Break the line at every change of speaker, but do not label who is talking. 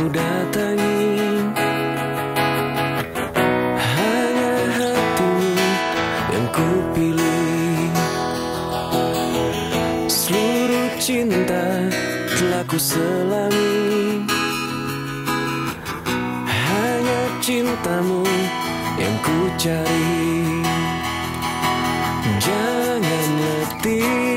ku datangi. Hanya hatimu yang ku pilih. Seluruh cinta telah ku selami. Hanya cintamu yang ku cari. Jangan letih.